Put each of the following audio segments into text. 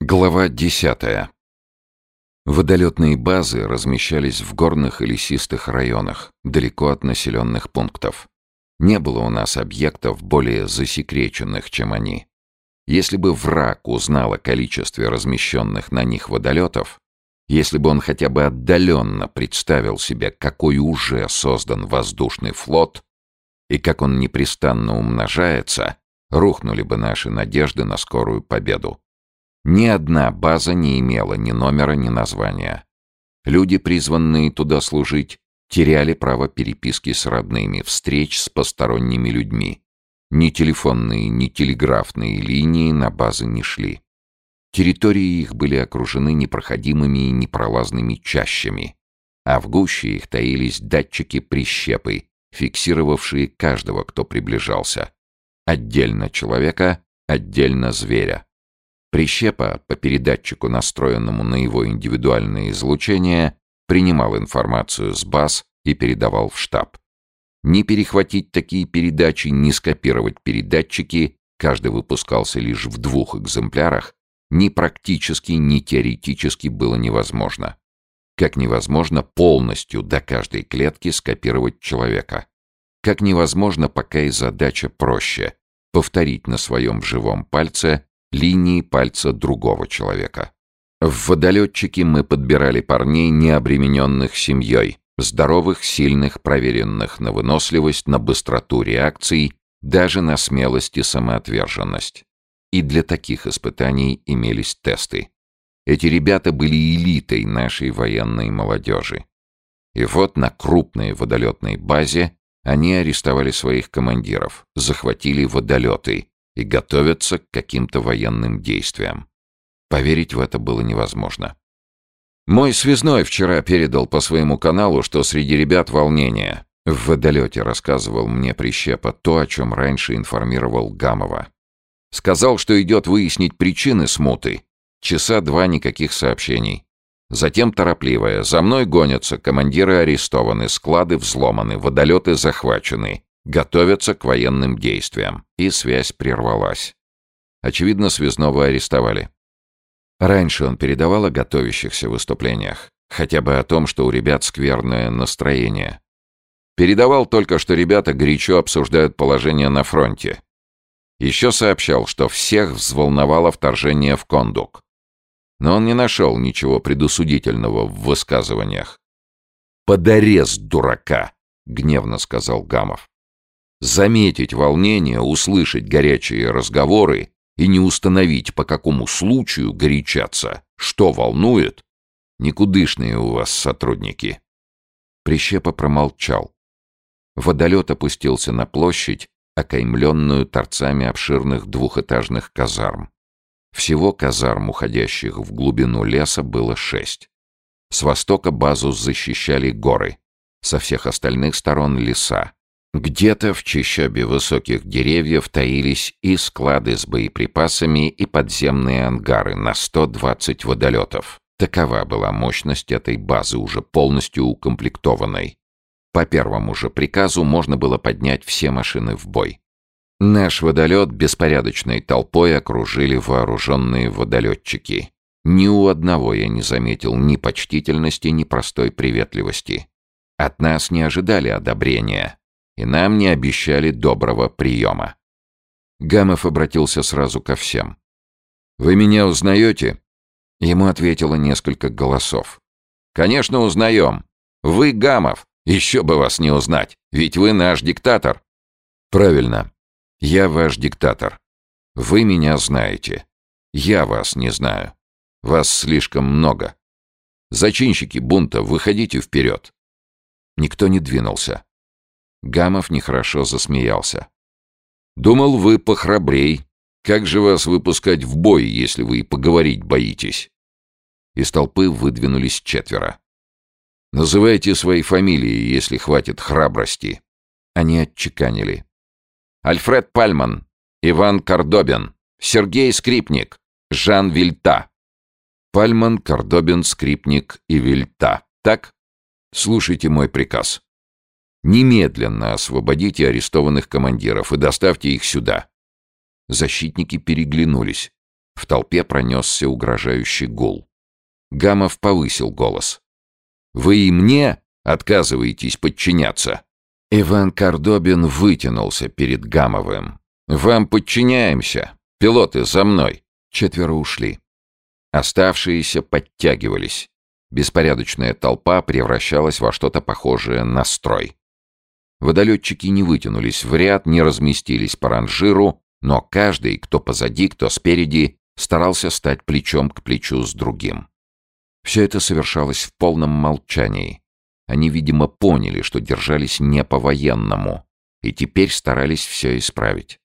Глава десятая. Водолетные базы размещались в горных и лесистых районах, далеко от населенных пунктов. Не было у нас объектов более засекреченных, чем они. Если бы враг узнал о количестве размещенных на них водолетов, если бы он хотя бы отдаленно представил себе, какой уже создан воздушный флот и как он непрестанно умножается, рухнули бы наши надежды на скорую победу. Ни одна база не имела ни номера, ни названия. Люди, призванные туда служить, теряли право переписки с родными, встреч с посторонними людьми. Ни телефонные, ни телеграфные линии на базы не шли. Территории их были окружены непроходимыми и непролазными чащами, а в гуще их таились датчики-прищепы, фиксировавшие каждого, кто приближался. Отдельно человека, отдельно зверя. Прищепа, по передатчику, настроенному на его индивидуальное излучение, принимал информацию с баз и передавал в штаб. Не перехватить такие передачи, не скопировать передатчики, каждый выпускался лишь в двух экземплярах, ни практически, ни теоретически было невозможно. Как невозможно полностью до каждой клетки скопировать человека. Как невозможно, пока и задача проще — повторить на своем живом пальце линии пальца другого человека. В водолетчике мы подбирали парней, не обремененных семьей, здоровых, сильных, проверенных на выносливость, на быстроту реакций, даже на смелость и самоотверженность. И для таких испытаний имелись тесты. Эти ребята были элитой нашей военной молодежи. И вот на крупной водолетной базе они арестовали своих командиров, захватили водолеты, и готовятся к каким-то военным действиям. Поверить в это было невозможно. Мой связной вчера передал по своему каналу, что среди ребят волнение. В водолете рассказывал мне Прищепа то, о чем раньше информировал Гамова. Сказал, что идет выяснить причины смуты. Часа два никаких сообщений. Затем торопливая. За мной гонятся, командиры арестованы, склады взломаны, водолеты захвачены готовятся к военным действиям, и связь прервалась. Очевидно, связного арестовали. Раньше он передавал о готовящихся выступлениях, хотя бы о том, что у ребят скверное настроение. Передавал только, что ребята горячо обсуждают положение на фронте. Еще сообщал, что всех взволновало вторжение в Кондук. Но он не нашел ничего предусудительного в высказываниях. «Подорез дурака!» — гневно сказал Гамов. Заметить волнение, услышать горячие разговоры и не установить, по какому случаю горячаться, что волнует, никудышные у вас сотрудники. Прищепа промолчал. Водолет опустился на площадь, окаймленную торцами обширных двухэтажных казарм. Всего казарм, уходящих в глубину леса, было шесть. С востока базу защищали горы, со всех остальных сторон леса, где-то в чащобе высоких деревьев таились и склады с боеприпасами, и подземные ангары на 120 водолетов. Такова была мощность этой базы, уже полностью укомплектованной. По первому же приказу можно было поднять все машины в бой. Наш водолет беспорядочной толпой окружили вооруженные водолетчики. Ни у одного я не заметил ни почтительности, ни простой приветливости. От нас не ожидали одобрения, и нам не обещали доброго приема. Гамов обратился сразу ко всем. «Вы меня узнаете?» Ему ответило несколько голосов. «Конечно, узнаем. Вы Гамов. Еще бы вас не узнать, ведь вы наш диктатор». «Правильно. Я ваш диктатор. Вы меня знаете. Я вас не знаю. Вас слишком много. Зачинщики бунта, выходите вперед». Никто не двинулся. Гамов нехорошо засмеялся. «Думал, вы похрабрей. Как же вас выпускать в бой, если вы и поговорить боитесь?» Из толпы выдвинулись четверо. «Называйте свои фамилии, если хватит храбрости». Они отчеканили. «Альфред Пальман, Иван Кордобин, Сергей Скрипник, Жан Вильта». Пальман, Кордобин, Скрипник и Вильта. Так? Слушайте мой приказ. Немедленно освободите арестованных командиров и доставьте их сюда. Защитники переглянулись. В толпе пронесся угрожающий гул. Гамов повысил голос. «Вы и мне отказываетесь подчиняться?» Иван Кордобин вытянулся перед Гамовым. «Вам подчиняемся. Пилоты за мной». Четверо ушли. Оставшиеся подтягивались. Беспорядочная толпа превращалась во что-то похожее на строй. Водолетчики не вытянулись в ряд, не разместились по ранжиру, но каждый, кто позади, кто спереди, старался стать плечом к плечу с другим. Все это совершалось в полном молчании. Они, видимо, поняли, что держались не по-военному, и теперь старались все исправить.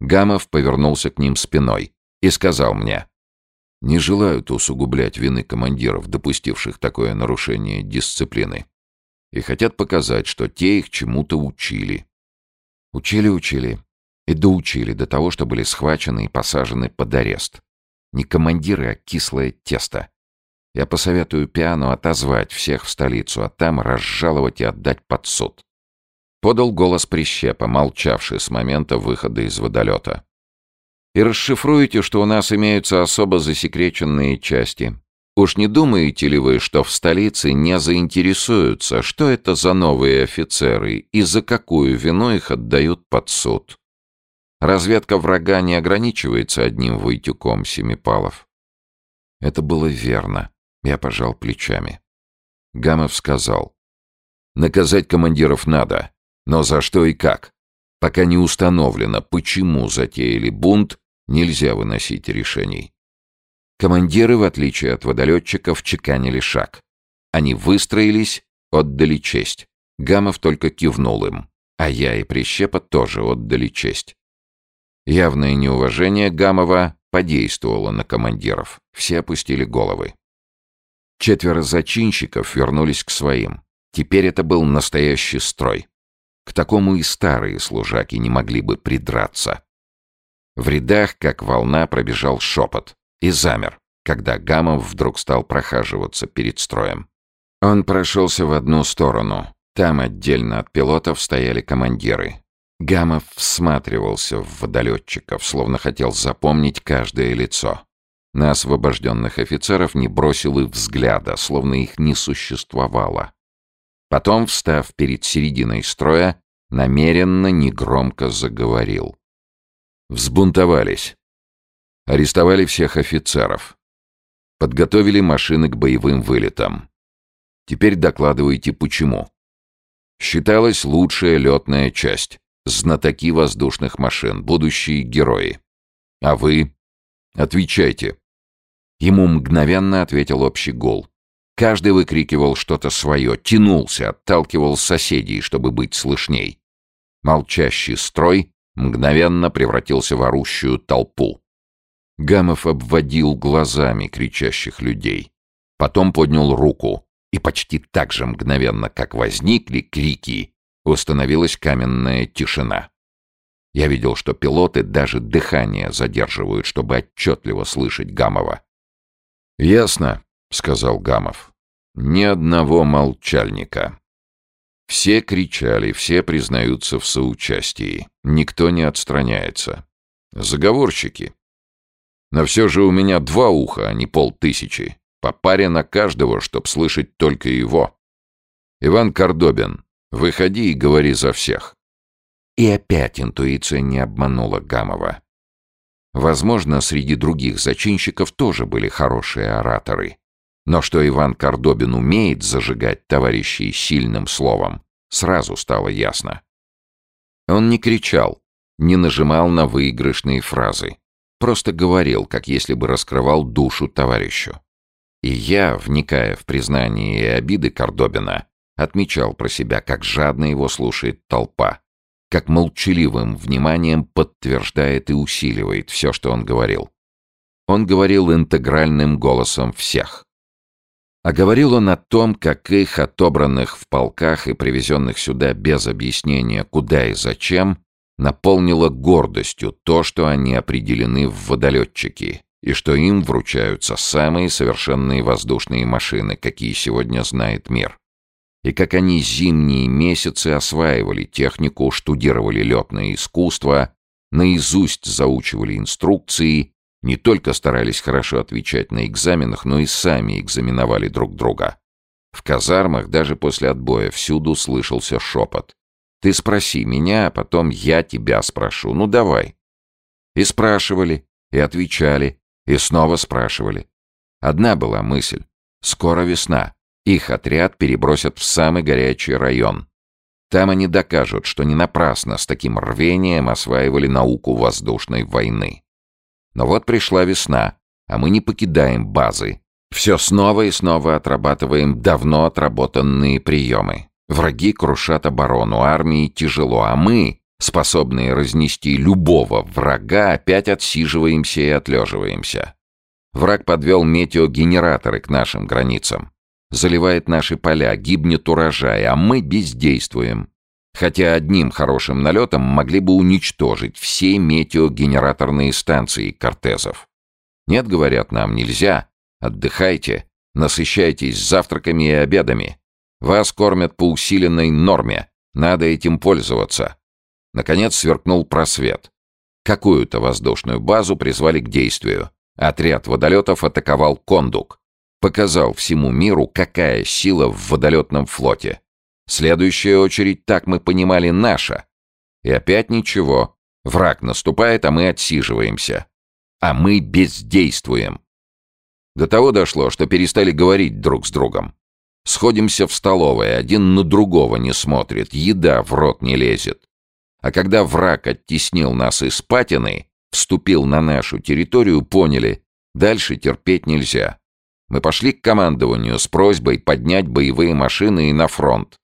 Гамов повернулся к ним спиной и сказал мне, «Не желают усугублять вины командиров, допустивших такое нарушение дисциплины, и хотят показать, что те их чему-то учили». Учили-учили и доучили до того, что были схвачены и посажены под арест. Не командиры, а кислое тесто. Я посоветую Пиану отозвать всех в столицу, а там разжаловать и отдать под суд. Подал голос Прищепа, молчавший с момента выхода из водолета. И расшифруете, что у нас имеются особо засекреченные части. Уж не думаете ли вы, что в столице не заинтересуются, что это за новые офицеры и за какую вину их отдают под суд? Разведка врага не ограничивается одним Войтюком Семипалов. Это было верно. Я пожал плечами. Гамов сказал. «Наказать командиров надо, но за что и как? Пока не установлено, почему затеяли бунт, нельзя выносить решений». Командиры, в отличие от водолетчиков, чеканили шаг. Они выстроились, отдали честь. Гамов только кивнул им, а я и Прищепа тоже отдали честь. Явное неуважение Гамова подействовало на командиров. Все опустили головы. Четверо зачинщиков вернулись к своим. Теперь это был настоящий строй. К такому и старые служаки не могли бы придраться. В рядах, как волна, пробежал шепот и замер, когда Гамов вдруг стал прохаживаться перед строем. Он прошелся в одну сторону. Там отдельно от пилотов стояли командиры. Гамов всматривался в водолетчиков, словно хотел запомнить каждое лицо. На освобожденных офицеров не бросил и взгляда, словно их не существовало. Потом, встав перед серединой строя, намеренно негромко заговорил. Взбунтовались. Арестовали всех офицеров. Подготовили машины к боевым вылетам. Теперь докладывайте, почему. Считалась лучшая летная часть. Знатоки воздушных машин, будущие герои. А вы? Отвечайте. Ему мгновенно ответил общий гол. Каждый выкрикивал что-то свое, тянулся, отталкивал соседей, чтобы быть слышней. Молчащий строй мгновенно превратился в орущую толпу. Гамов обводил глазами кричащих людей. Потом поднял руку, и почти так же мгновенно, как возникли крики, установилась каменная тишина. Я видел, что пилоты даже дыхание задерживают, чтобы отчетливо слышать Гамова. «Ясно», — сказал Гамов. «Ни одного молчальника. Все кричали, все признаются в соучастии. Никто не отстраняется. Заговорщики. Но все же у меня два уха, а не полтысячи. По паре на каждого, чтоб слышать только его. Иван Кордобин, выходи и говори за всех». И опять интуиция не обманула Гамова. Возможно, среди других зачинщиков тоже были хорошие ораторы. Но что Иван Кордобин умеет зажигать товарищей сильным словом, сразу стало ясно. Он не кричал, не нажимал на выигрышные фразы. Просто говорил, как если бы раскрывал душу товарищу. И я, вникая в признание и обиды Кордобина, отмечал про себя, как жадно его слушает толпа как молчаливым вниманием подтверждает и усиливает все, что он говорил. Он говорил интегральным голосом всех. А говорил он о том, как их, отобранных в полках и привезенных сюда без объяснения куда и зачем, наполнило гордостью то, что они определены в водолетчики, и что им вручаются самые совершенные воздушные машины, какие сегодня знает мир и как они зимние месяцы осваивали технику, штудировали летное искусство, наизусть заучивали инструкции, Не только старались хорошо отвечать на экзаменах, но и сами экзаменовали друг друга. В казармах даже после отбоя всюду слышался шепот. «Ты спроси меня, а потом я тебя спрошу. Ну давай». И спрашивали, и отвечали, и снова спрашивали. Одна была мысль. Скоро весна. Их отряд перебросят в самый горячий район. Там они докажут, что не напрасно с таким рвением осваивали науку воздушной войны. Но вот пришла весна, а мы не покидаем базы. Все снова и снова отрабатываем давно отработанные приемы. Враги крушат оборону, армии тяжело, а мы, способные разнести любого врага, опять отсиживаемся и отлеживаемся. Враг подвел метеогенераторы к нашим границам. Заливает наши поля, гибнет урожай, а мы бездействуем. Хотя одним хорошим налетом могли бы уничтожить все метеогенераторные станции кортезов. Нет, говорят нам, нельзя. Отдыхайте, насыщайтесь завтраками и обедами. Вас кормят по усиленной норме. Надо этим пользоваться. Наконец сверкнул просвет. Какую-то воздушную базу призвали к действию. Отряд водолетов атаковал Кондук. Показал всему миру, какая сила в водолетном флоте. Следующая очередь, так мы понимали, наша. И опять ничего. Враг наступает, а мы отсиживаемся. А мы бездействуем. До того дошло, что перестали говорить друг с другом. Сходимся в столовой, один на другого не смотрит, еда в рот не лезет. А когда враг оттеснил нас из патины, вступил на нашу территорию, поняли, дальше терпеть нельзя. Мы пошли к командованию с просьбой поднять боевые машины и на фронт.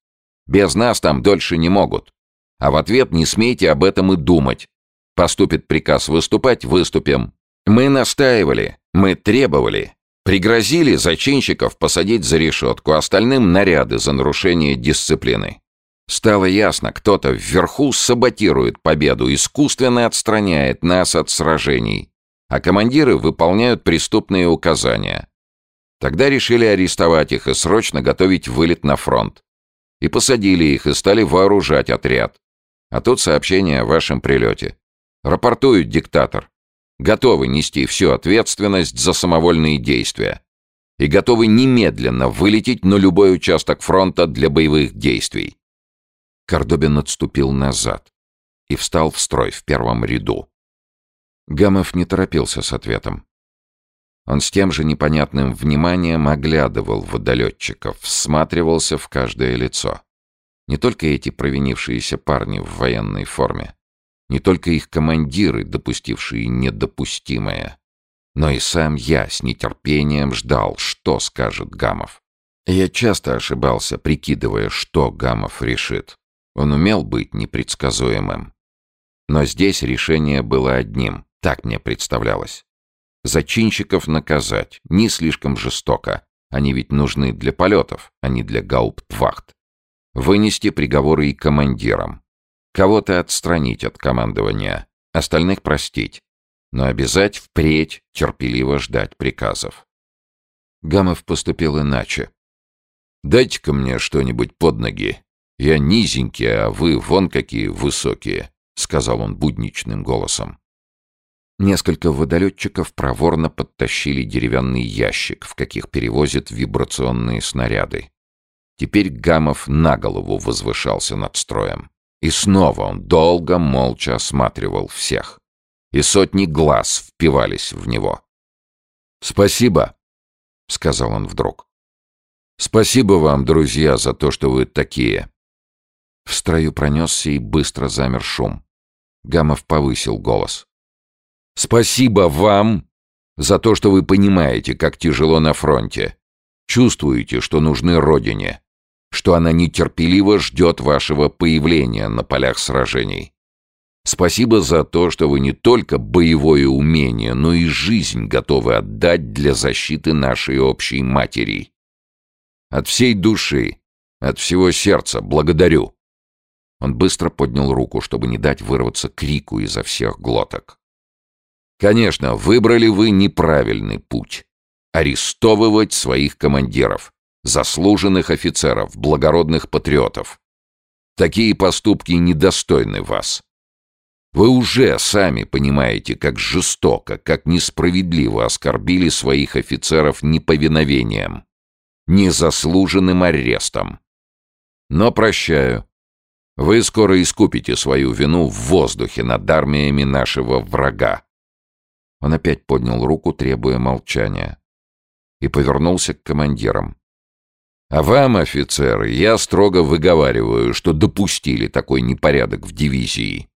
Без нас там дольше не могут. А в ответ не смейте об этом и думать. Поступит приказ выступать, выступим. Мы настаивали, мы требовали. Пригрозили зачинщиков посадить за решетку, остальным наряды за нарушение дисциплины. Стало ясно, кто-то вверху саботирует победу, искусственно отстраняет нас от сражений, а командиры выполняют преступные указания. Тогда решили арестовать их и срочно готовить вылет на фронт. И посадили их, и стали вооружать отряд. А тут сообщение о вашем прилете. Рапортует диктатор. Готовы нести всю ответственность за самовольные действия. И готовы немедленно вылететь на любой участок фронта для боевых действий. Кордобин отступил назад и встал в строй в первом ряду. Гамов не торопился с ответом. Он с тем же непонятным вниманием оглядывал водолетчиков, всматривался в каждое лицо. Не только эти провинившиеся парни в военной форме, не только их командиры, допустившие недопустимое, но и сам я с нетерпением ждал, что скажет Гамов. Я часто ошибался, прикидывая, что Гамов решит. Он умел быть непредсказуемым. Но здесь решение было одним, так мне представлялось. Зачинщиков наказать, не слишком жестоко. Они ведь нужны для полетов, а не для гауптвахт. Вынести приговоры и командирам. Кого-то отстранить от командования, остальных простить. Но обязать впредь терпеливо ждать приказов. Гамов поступил иначе. «Дайте-ка мне что-нибудь под ноги», «Я низенький, а вы вон какие высокие», — сказал он будничным голосом. Несколько водолетчиков проворно подтащили деревянный ящик, в каких перевозят вибрационные снаряды. Теперь Гамов на голову возвышался над строем. И снова он долго, молча осматривал всех. И сотни глаз впивались в него. «Спасибо», — сказал он вдруг. «Спасибо вам, друзья, за то, что вы такие. В строю пронесся и быстро замер шум. Гамов повысил голос. «Спасибо вам за то, что вы понимаете, как тяжело на фронте. Чувствуете, что нужны Родине, что она нетерпеливо ждет вашего появления на полях сражений. Спасибо за то, что вы не только боевое умение, но и жизнь готовы отдать для защиты нашей общей матери. От всей души, от всего сердца благодарю. Он быстро поднял руку, чтобы не дать вырваться крику изо всех глоток. «Конечно, выбрали вы неправильный путь. Арестовывать своих командиров, заслуженных офицеров, благородных патриотов. Такие поступки недостойны вас. Вы уже сами понимаете, как жестоко, как несправедливо оскорбили своих офицеров неповиновением, незаслуженным арестом. Но прощаю. Вы скоро искупите свою вину в воздухе над армиями нашего врага. Он опять поднял руку, требуя молчания, и повернулся к командирам. А вам, офицеры, я строго выговариваю, что допустили такой непорядок в дивизии.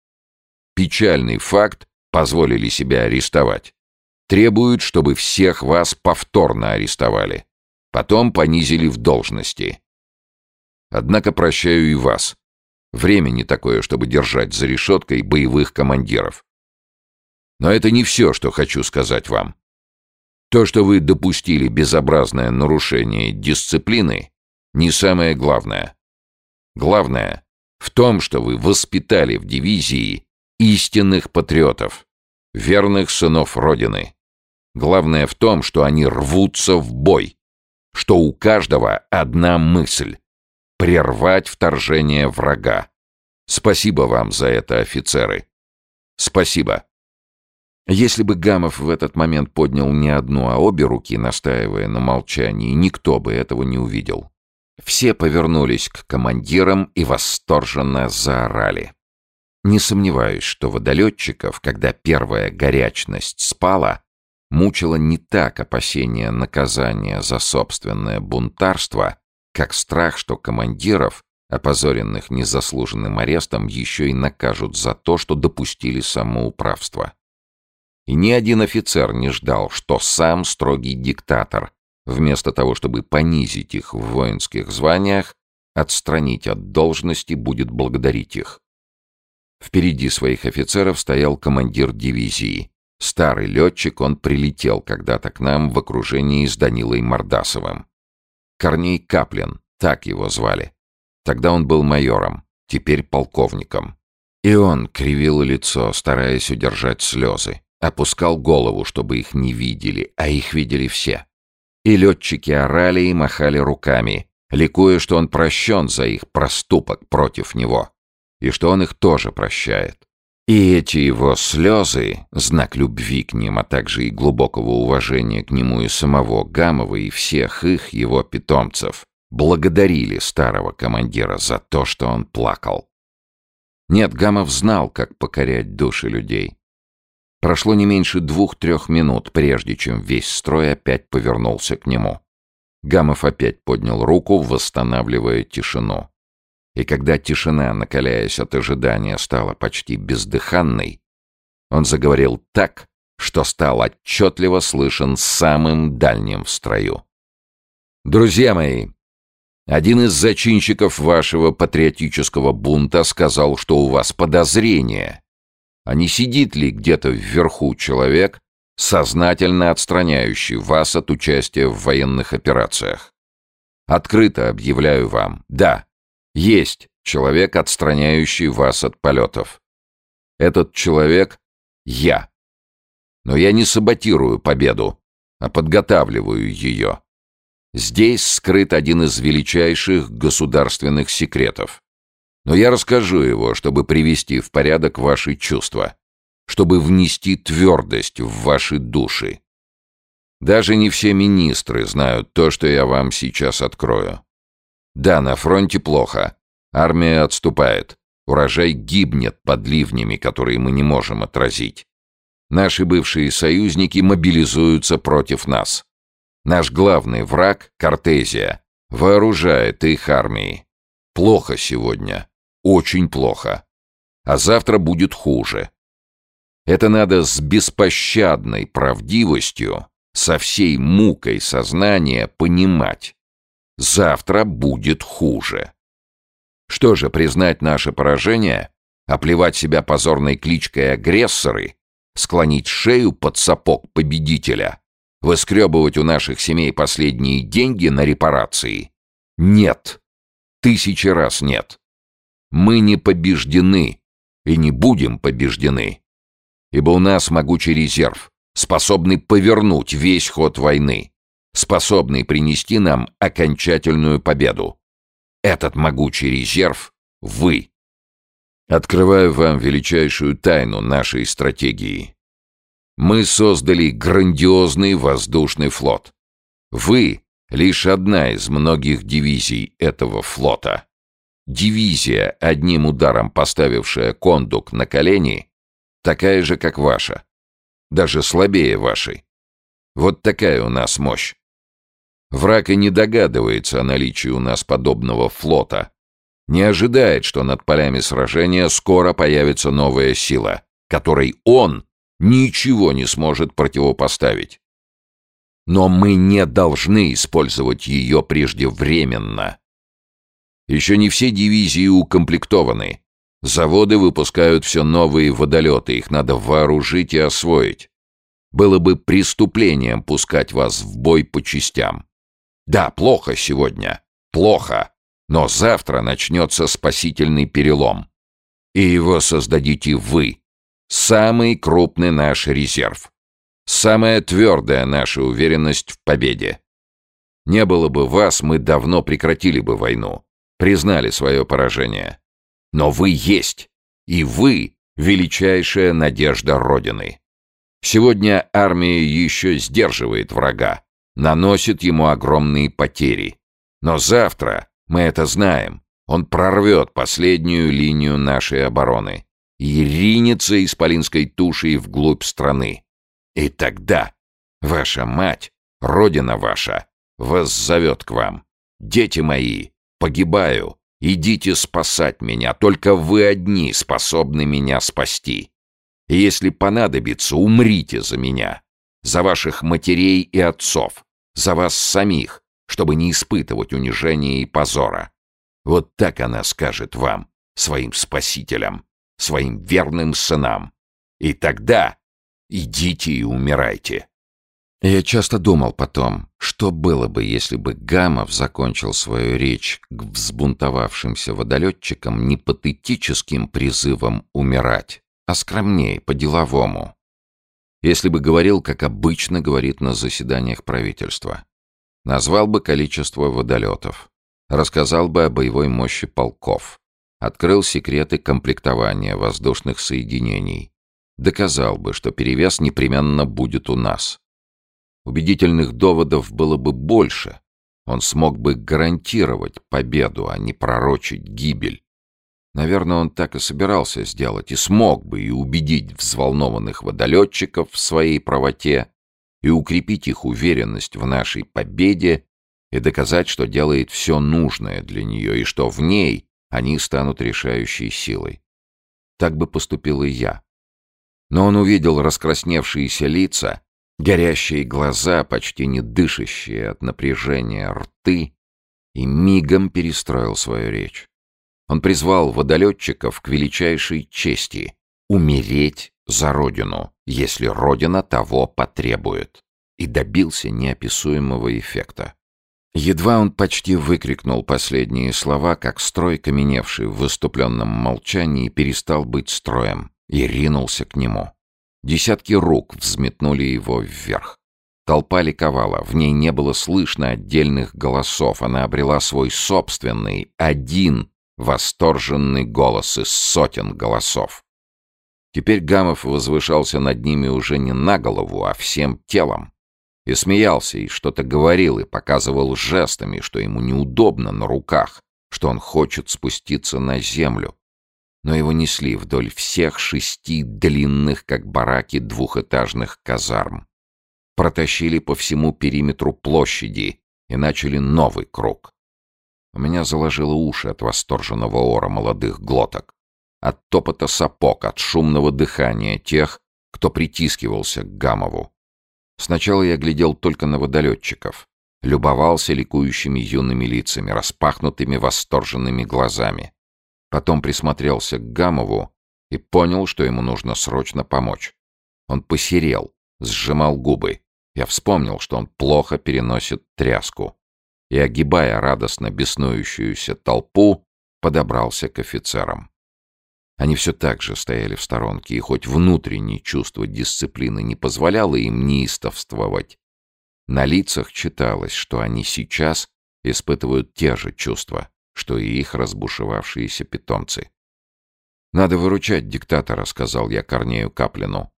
Печальный факт позволили себя арестовать. Требуют, чтобы всех вас повторно арестовали. Потом понизили в должности. Однако прощаю и вас. Время не такое, чтобы держать за решеткой боевых командиров. Но это не все, что хочу сказать вам. То, что вы допустили безобразное нарушение дисциплины, не самое главное. Главное в том, что вы воспитали в дивизии истинных патриотов, верных сынов Родины. Главное в том, что они рвутся в бой, что у каждого одна мысль — прервать вторжение врага. Спасибо вам за это, офицеры. Спасибо. Если бы Гамов в этот момент поднял не одну, а обе руки, настаивая на молчании, никто бы этого не увидел. Все повернулись к командирам и восторженно заорали. Не сомневаюсь, что водолетчиков, когда первая горячность спала, мучило не так опасение наказания за собственное бунтарство, как страх, что командиров, опозоренных незаслуженным арестом, еще и накажут за то, что допустили самоуправство. И ни один офицер не ждал, что сам строгий диктатор, вместо того, чтобы понизить их в воинских званиях, отстранить от должности, будет благодарить их. Впереди своих офицеров стоял командир дивизии. Старый летчик, он прилетел когда-то к нам в окружении с Данилой Мордасовым. Корней Каплин, так его звали. Тогда он был майором, теперь полковником. И он кривил лицо, стараясь удержать слезы. Опускал голову, чтобы их не видели, а их видели все. И летчики орали и махали руками, ликуя, что он прощен за их проступок против него, и что он их тоже прощает. И эти его слезы, знак любви к ним, а также и глубокого уважения к нему и самого Гамова и всех их, его питомцев, благодарили старого командира за то, что он плакал. Нет, Гамов знал, как покорять души людей. Прошло не меньше двух-трех минут, прежде чем весь строй опять повернулся к нему. Гамов опять поднял руку, восстанавливая тишину. И когда тишина, накаляясь от ожидания, стала почти бездыханной, он заговорил так, что стал отчетливо слышен самым дальним в строю. «Друзья мои, один из зачинщиков вашего патриотического бунта сказал, что у вас подозрение, а не сидит ли где-то вверху человек, сознательно отстраняющий вас от участия в военных операциях? Открыто объявляю вам, да, есть человек, отстраняющий вас от полетов. Этот человек — я. Но я не саботирую победу, а подготавливаю ее. Здесь скрыт один из величайших государственных секретов. Но я расскажу его, чтобы привести в порядок ваши чувства, чтобы внести твердость в ваши души. Даже не все министры знают то, что я вам сейчас открою. Да, на фронте плохо. Армия отступает. Урожай гибнет под ливнями, которые мы не можем отразить. Наши бывшие союзники мобилизуются против нас. Наш главный враг, Кортезия, вооружает их армии. Плохо сегодня. Очень плохо. А завтра будет хуже. Это надо с беспощадной правдивостью, со всей мукой сознания понимать. Завтра будет хуже. Что же, признать наше поражение? Оплевать себя позорной кличкой агрессоры? Склонить шею под сапог победителя? Выскребывать у наших семей последние деньги на репарации? Нет. Тысячи раз нет. Мы не побеждены и не будем побеждены. Ибо у нас могучий резерв, способный повернуть весь ход войны, способный принести нам окончательную победу. Этот могучий резерв — вы. Открываю вам величайшую тайну нашей стратегии. Мы создали грандиозный воздушный флот. Вы — лишь одна из многих дивизий этого флота. Дивизия, одним ударом поставившая кондук на колени, такая же, как ваша. Даже слабее вашей. Вот такая у нас мощь. Враг и не догадывается о наличии у нас подобного флота. Не ожидает, что над полями сражения скоро появится новая сила, которой он ничего не сможет противопоставить. Но мы не должны использовать ее преждевременно. Еще не все дивизии укомплектованы. Заводы выпускают все новые водолеты, их надо вооружить и освоить. Было бы преступлением пускать вас в бой по частям. Да, плохо сегодня. Плохо. Но завтра начнется спасительный перелом. И его создадите вы. Самый крупный наш резерв. Самая твердая наша уверенность в победе. Не было бы вас, мы давно прекратили бы войну. Признали свое поражение. Но вы есть. И вы — величайшая надежда Родины. Сегодня армия еще сдерживает врага, наносит ему огромные потери. Но завтра, мы это знаем, он прорвет последнюю линию нашей обороны и ринется исполинской тушей вглубь страны. И тогда ваша мать, родина ваша, вас зовет к вам. Дети мои, погибаю, идите спасать меня, только вы одни способны меня спасти. Если понадобится, умрите за меня, за ваших матерей и отцов, за вас самих, чтобы не испытывать унижения и позора. Вот так она скажет вам, своим спасителям, своим верным сынам. И тогда идите и умирайте. Я часто думал потом, что было бы, если бы Гамов закончил свою речь к взбунтовавшимся водолетчикам не патетическим призывом умирать, а скромнее, по-деловому. Если бы говорил, как обычно говорит на заседаниях правительства. Назвал бы количество водолетов. Рассказал бы о боевой мощи полков. Открыл секреты комплектования воздушных соединений. Доказал бы, что перевес непременно будет у нас. Убедительных доводов было бы больше. Он смог бы гарантировать победу, а не пророчить гибель. Наверное, он так и собирался сделать, и смог бы и убедить взволнованных водолетчиков в своей правоте, и укрепить их уверенность в нашей победе, и доказать, что делает все нужное для нее, и что в ней они станут решающей силой. Так бы поступил и я. Но он увидел раскрасневшиеся лица, горящие глаза, почти не дышащие от напряжения рты, и мигом перестроил свою речь. Он призвал водолетчиков к величайшей чести — умереть за Родину, если Родина того потребует, и добился неописуемого эффекта. Едва он почти выкрикнул последние слова, как строй, каменевший в выступленном молчании, перестал быть строем и ринулся к нему. Десятки рук взметнули его вверх. Толпа ликовала, в ней не было слышно отдельных голосов, она обрела свой собственный, один восторженный голос из сотен голосов. Теперь Гамов возвышался над ними уже не на голову, а всем телом. И смеялся, и что-то говорил, и показывал жестами, что ему неудобно на руках, что он хочет спуститься на землю. Но его несли вдоль всех шести длинных, как бараки, двухэтажных казарм. Протащили по всему периметру площади и начали новый круг. У меня заложило уши от восторженного ора молодых глоток, от топота сапог, от шумного дыхания тех, кто притискивался к Гамову. Сначала я глядел только на водолетчиков, любовался ликующими юными лицами, распахнутыми восторженными глазами. Потом присмотрелся к Гамову и понял, что ему нужно срочно помочь. Он посерел, сжимал губы. Я вспомнил, что он плохо переносит тряску. И, огибая радостно беснующуюся толпу, подобрался к офицерам. Они все так же стояли в сторонке, и хоть внутреннее чувство дисциплины не позволяло им неистовствовать, на лицах читалось, что они сейчас испытывают те же чувства, что и их разбушевавшиеся питомцы. «Надо выручать диктатора», — сказал я Корнею Каплину.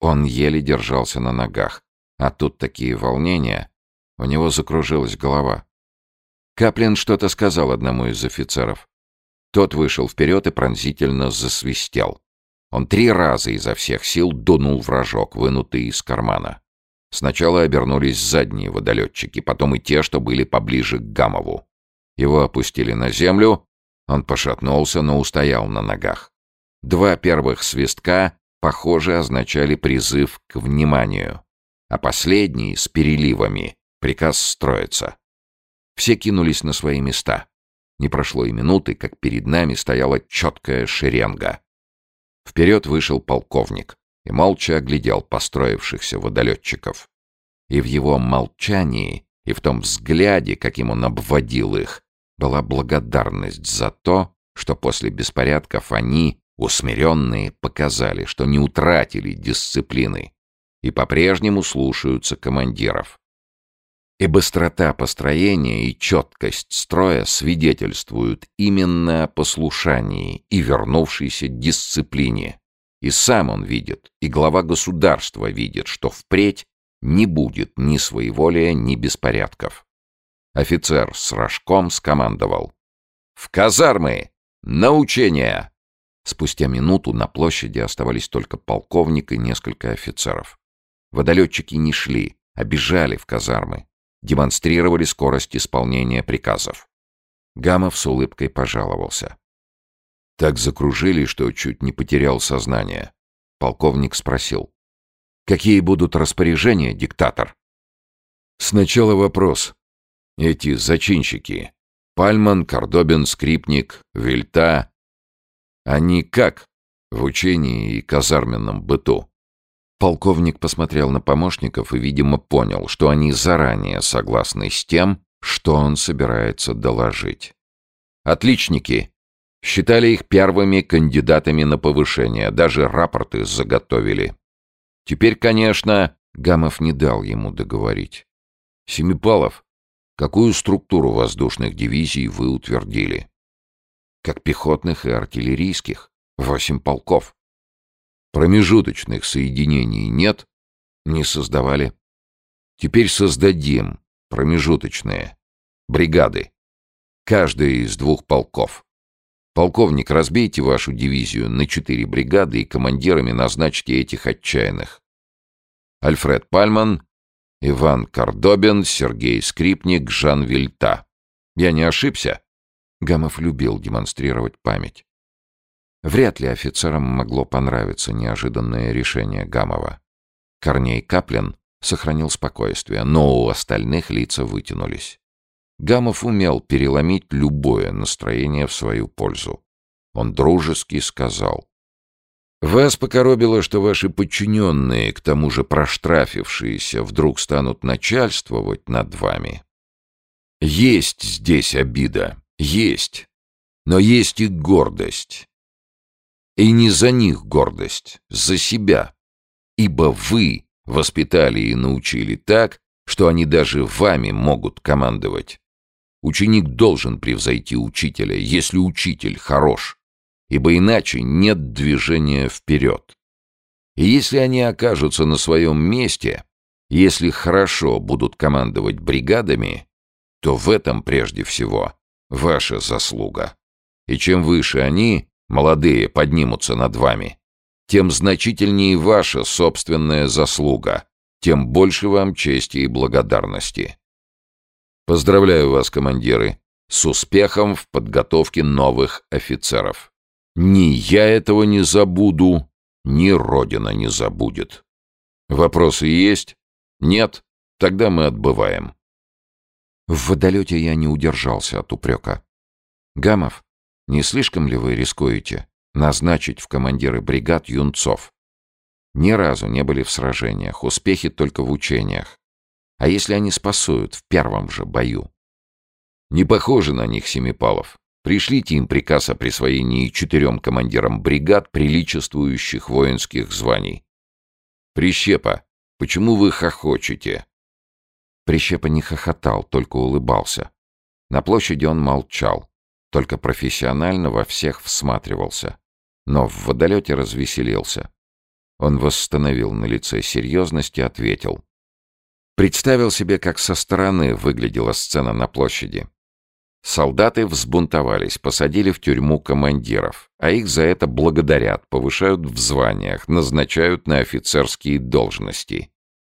Он еле держался на ногах, а тут такие волнения. У него закружилась голова. Каплин что-то сказал одному из офицеров. Тот вышел вперед и пронзительно засвистел. Он три раза изо всех сил дунул в рожок, вынутый из кармана. Сначала обернулись задние водолетчики, потом и те, что были поближе к Гамову. Его опустили на землю, он пошатнулся, но устоял на ногах. Два первых свистка, похоже, означали призыв к вниманию, а последний, с переливами, приказ строиться. Все кинулись на свои места. Не прошло и минуты, как перед нами стояла четкая шеренга. Вперед вышел полковник и молча оглядел построившихся водолетчиков. И в его молчании, и в том взгляде, каким он обводил их, была благодарность за то, что после беспорядков они, усмиренные, показали, что не утратили дисциплины и по-прежнему слушаются командиров. И быстрота построения и четкость строя свидетельствуют именно о послушании и вернувшейся дисциплине. И сам он видит, и глава государства видит, что впредь не будет ни своеволия, ни беспорядков. Офицер с рожком скомандовал. «В казармы! На учения!» Спустя минуту на площади оставались только полковник и несколько офицеров. Водолетчики не шли, а бежали в казармы демонстрировали скорость исполнения приказов. Гамов с улыбкой пожаловался. Так закружили, что чуть не потерял сознание. Полковник спросил. «Какие будут распоряжения, диктатор?» «Сначала вопрос. Эти зачинщики. Пальман, Кордобин, Скрипник, Вильта. Они как в учении и казарменном быту?» Полковник посмотрел на помощников и, видимо, понял, что они заранее согласны с тем, что он собирается доложить. Отличники! Считали их первыми кандидатами на повышение, даже рапорты заготовили. Теперь, конечно, Гамов не дал ему договорить. Семипалов, какую структуру воздушных дивизий вы утвердили? Как пехотных и артиллерийских. Восемь полков. Промежуточных соединений нет, не создавали. Теперь создадим промежуточные бригады. Каждая из двух полков. Полковник, разбейте вашу дивизию на четыре бригады и командирами назначьте этих отчаянных. Альфред Пальман, Иван Кордобин, Сергей Скрипник, Жан Вильта. Я не ошибся? Гамов любил демонстрировать память. Вряд ли офицерам могло понравиться неожиданное решение Гамова. Корней Каплин сохранил спокойствие, но у остальных лица вытянулись. Гамов умел переломить любое настроение в свою пользу. Он дружески сказал. «Вас покоробило, что ваши подчиненные, к тому же проштрафившиеся, вдруг станут начальствовать над вами. Есть здесь обида, есть, но есть и гордость. И не за них гордость, за себя. Ибо вы воспитали и научили так, что они даже вами могут командовать. Ученик должен превзойти учителя, если учитель хорош, ибо иначе нет движения вперед. И если они окажутся на своем месте, если хорошо будут командовать бригадами, то в этом прежде всего ваша заслуга. И чем выше они, молодые, поднимутся над вами, тем значительнее ваша собственная заслуга, тем больше вам чести и благодарности. Поздравляю вас, командиры, с успехом в подготовке новых офицеров. Ни я этого не забуду, ни Родина не забудет. Вопросы есть? Нет? Тогда мы отбываем. В водолете я не удержался от упрека. Гамов, не слишком ли вы рискуете назначить в командиры бригад юнцов? Ни разу не были в сражениях, успехи только в учениях. А если они спасуют в первом же бою? Не похоже на них Семипалов. Пришлите им приказ о присвоении четырем командирам бригад, приличествующих воинских званий. Прищепа, почему вы хохочете? Прищепа не хохотал, только улыбался. На площади он молчал только профессионально во всех всматривался. но в водолете развеселился. Он восстановил на лице серьезность и ответил. Представил себе, как со стороны выглядела сцена на площади. Солдаты взбунтовались, посадили в тюрьму командиров, а их за это благодарят, повышают в званиях, назначают на офицерские должности.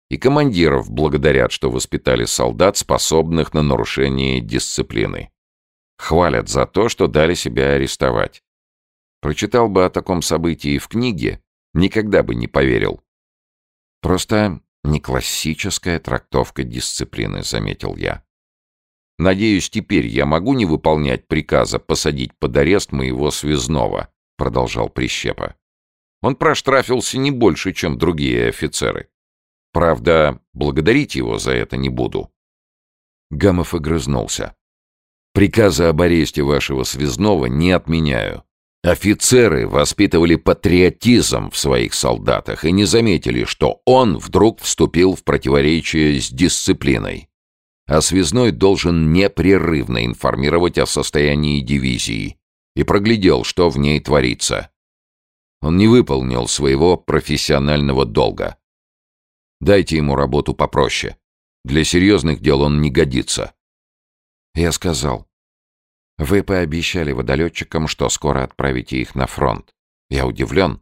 И командиров благодарят, что воспитали солдат, способных на нарушение дисциплины. Хвалят за то, что дали себя арестовать. Прочитал бы о таком событии в книге, никогда бы не поверил. Просто не классическая трактовка дисциплины, заметил я. Надеюсь, теперь я могу не выполнять приказа посадить под арест моего связного, продолжал Прищепа. Он проштрафился не больше, чем другие офицеры. Правда, благодарить его за это не буду. Гамов огрызнулся. Приказа об аресте вашего связного не отменяю. Офицеры воспитывали патриотизм в своих солдатах и не заметили, что он вдруг вступил в противоречие с дисциплиной а связной должен непрерывно информировать о состоянии дивизии и проглядел, что в ней творится. Он не выполнил своего профессионального долга. Дайте ему работу попроще. Для серьезных дел он не годится. Я сказал. Вы пообещали водолетчикам, что скоро отправите их на фронт. Я удивлен.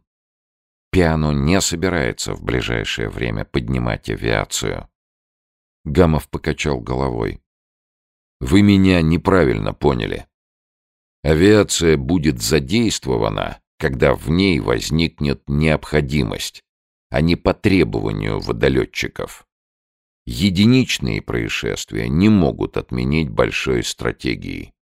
Пиано не собирается в ближайшее время поднимать авиацию. Гамов покачал головой. «Вы меня неправильно поняли. Авиация будет задействована, когда в ней возникнет необходимость, а не по требованию водолетчиков. Единичные происшествия не могут отменить большой стратегии.